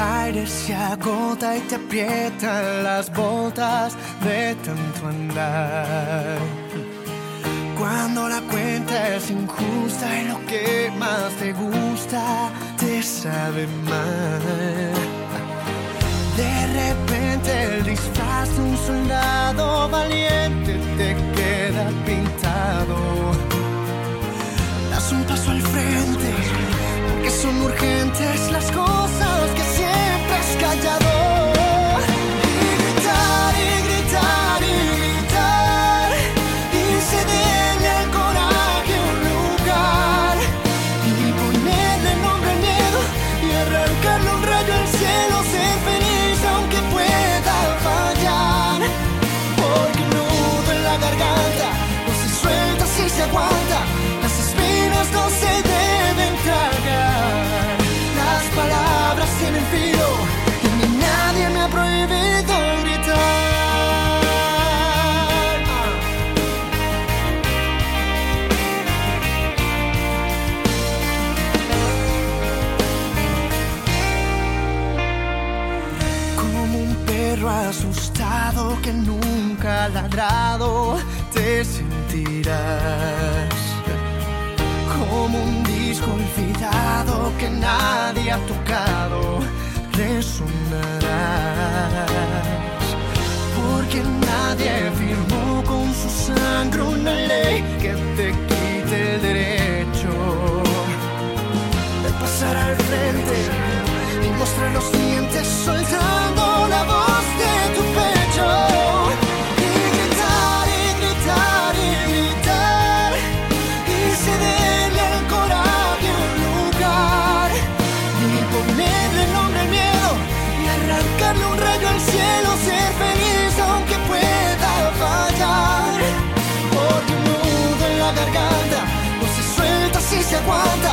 aire se agota y te aprietan las botas de tanto andar. Cuando la cuenta es injusta y lo que más te gusta te sabe mal. De repente el disfraz de un soldado valiente te queda pintado. Das un paso al frente, porque son urgentes las cosas asustado que nunca ha ladrado, te sentirás. Como un disco olvidado que nadie ha tocado, resonarás. Porque nadie firmó con su sangre una ley que te se aguanta.